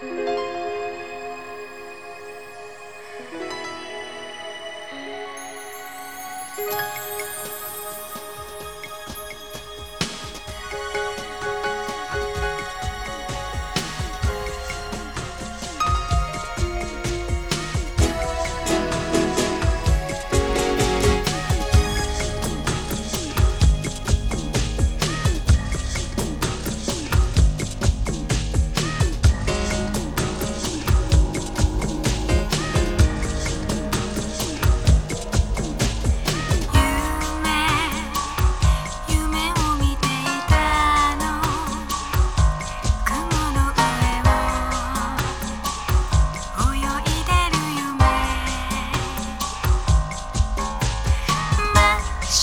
Thank you.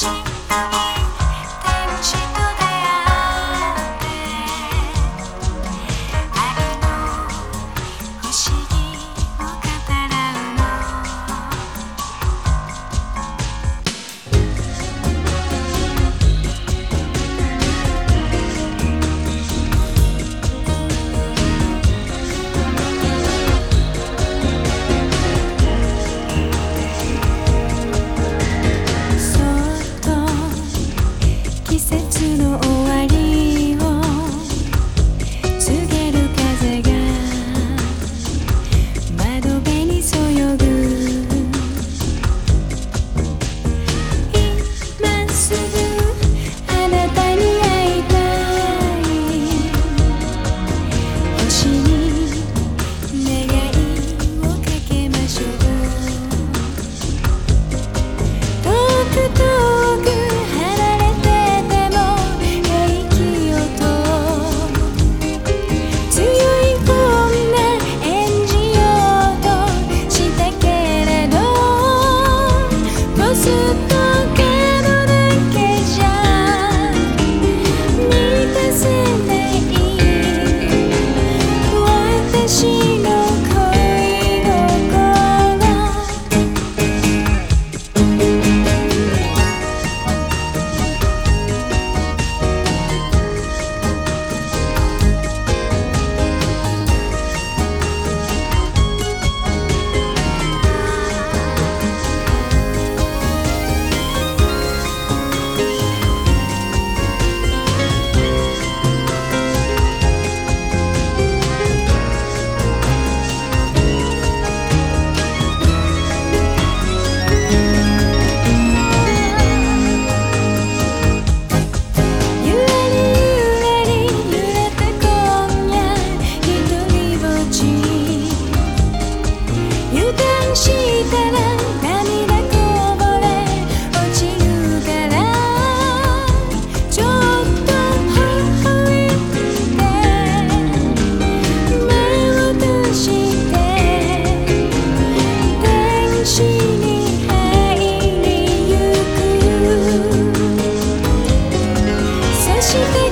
you. 夏の終わり心 she